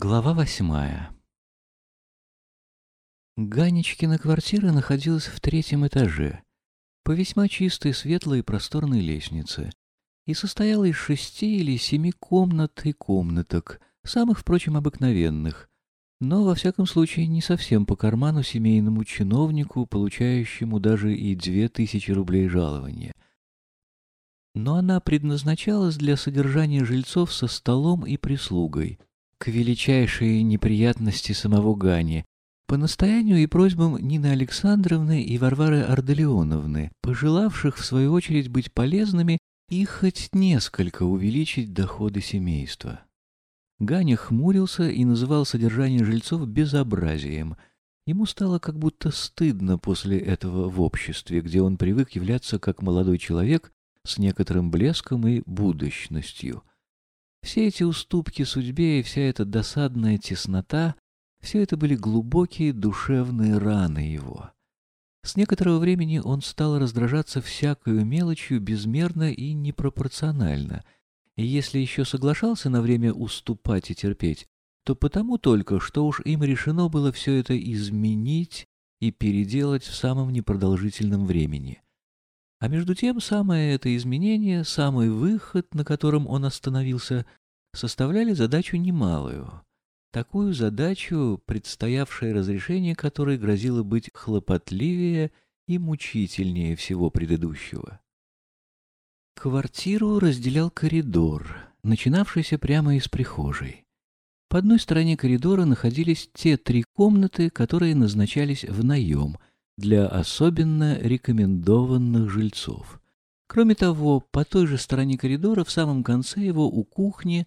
Глава восьмая Ганечкина квартира находилась в третьем этаже, по весьма чистой, светлой и просторной лестнице, и состояла из шести или семи комнат и комнаток, самых, впрочем, обыкновенных, но, во всяком случае, не совсем по карману семейному чиновнику, получающему даже и две тысячи рублей жалования. Но она предназначалась для содержания жильцов со столом и прислугой — к величайшей неприятности самого Гани, по настоянию и просьбам Нины Александровны и Варвары Арделеоновны, пожелавших, в свою очередь, быть полезными и хоть несколько увеличить доходы семейства. Ганя хмурился и называл содержание жильцов безобразием. Ему стало как будто стыдно после этого в обществе, где он привык являться как молодой человек с некоторым блеском и будущностью. Все эти уступки судьбе и вся эта досадная теснота — все это были глубокие душевные раны его. С некоторого времени он стал раздражаться всякою мелочью безмерно и непропорционально, и если еще соглашался на время уступать и терпеть, то потому только, что уж им решено было все это изменить и переделать в самом непродолжительном времени — а между тем самое это изменение, самый выход, на котором он остановился, составляли задачу немалую. Такую задачу, предстоявшее разрешение которой грозило быть хлопотливее и мучительнее всего предыдущего. Квартиру разделял коридор, начинавшийся прямо из прихожей. По одной стороне коридора находились те три комнаты, которые назначались в наем — для особенно рекомендованных жильцов. Кроме того, по той же стороне коридора, в самом конце его, у кухни,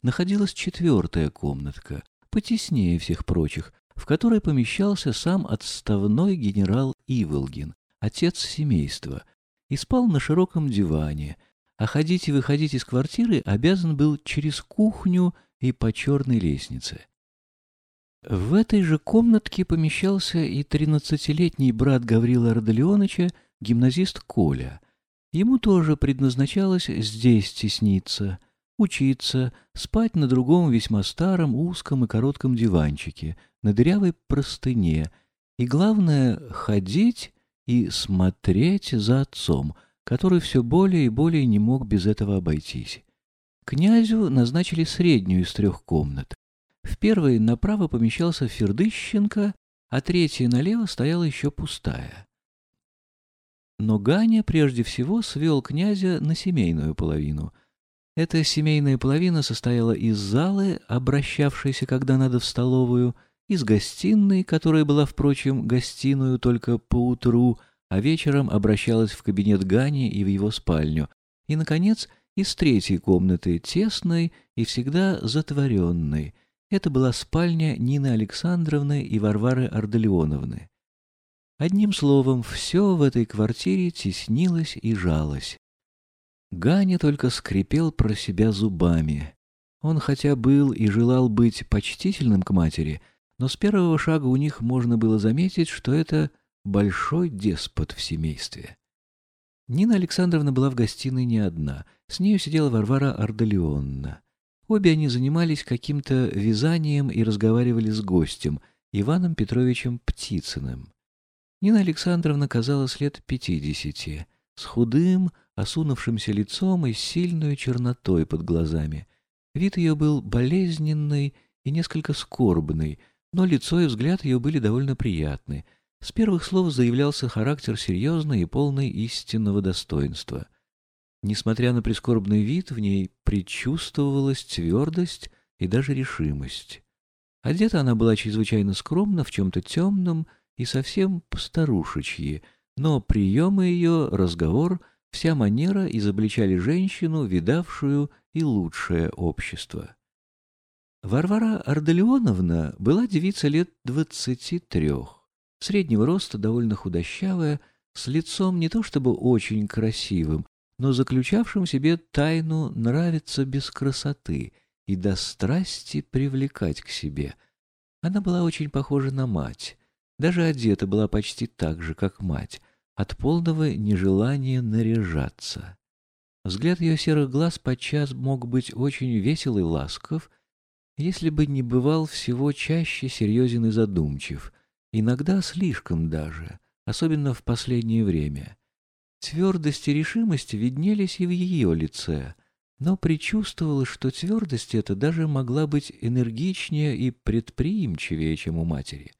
находилась четвертая комнатка, потеснее всех прочих, в которой помещался сам отставной генерал Иволгин, отец семейства, и спал на широком диване, а ходить и выходить из квартиры обязан был через кухню и по черной лестнице. В этой же комнатке помещался и тринадцатилетний брат Гаврила Родолеоновича, гимназист Коля. Ему тоже предназначалось здесь тесниться, учиться, спать на другом весьма старом, узком и коротком диванчике, на дырявой простыне, и, главное, ходить и смотреть за отцом, который все более и более не мог без этого обойтись. Князю назначили среднюю из трех комнат. В первой направо помещался Фердыщенко, а третья налево стояла еще пустая. Но Ганя прежде всего свел князя на семейную половину. Эта семейная половина состояла из залы, обращавшейся, когда надо, в столовую, из гостиной, которая была, впрочем, гостиную только по утру, а вечером обращалась в кабинет Гани и в его спальню, и, наконец, из третьей комнаты, тесной и всегда затворенной — это была спальня Нины Александровны и Варвары Арделеоновны. Одним словом, все в этой квартире теснилось и жалось. Ганя только скрипел про себя зубами. Он хотя был и желал быть почтительным к матери, но с первого шага у них можно было заметить, что это большой деспот в семействе. Нина Александровна была в гостиной не одна. С нею сидела Варвара Арделеонна. Обе они занимались каким-то вязанием и разговаривали с гостем, Иваном Петровичем Птицыным. Нина Александровна казалась лет пятидесяти, с худым, осунувшимся лицом и сильной чернотой под глазами. Вид ее был болезненный и несколько скорбный, но лицо и взгляд ее были довольно приятны. С первых слов заявлялся характер серьезный и полный истинного достоинства — Несмотря на прискорбный вид, в ней предчувствовалась твердость и даже решимость. Одета она была чрезвычайно скромно, в чем-то темном и совсем постарушечьи, но приемы ее, разговор, вся манера изобличали женщину, видавшую и лучшее общество. Варвара Арделеоновна была девица лет двадцати трех, среднего роста, довольно худощавая, с лицом не то чтобы очень красивым, но заключавшим в себе тайну нравиться без красоты и до страсти привлекать к себе. Она была очень похожа на мать, даже одета была почти так же, как мать, от полного нежелания наряжаться. Взгляд ее серых глаз подчас мог быть очень весел и ласков, если бы не бывал всего чаще серьезен и задумчив, иногда слишком даже, особенно в последнее время. Твердость и решимость виднелись и в ее лице, но предчувствовалось, что твердость эта даже могла быть энергичнее и предприимчивее, чем у матери.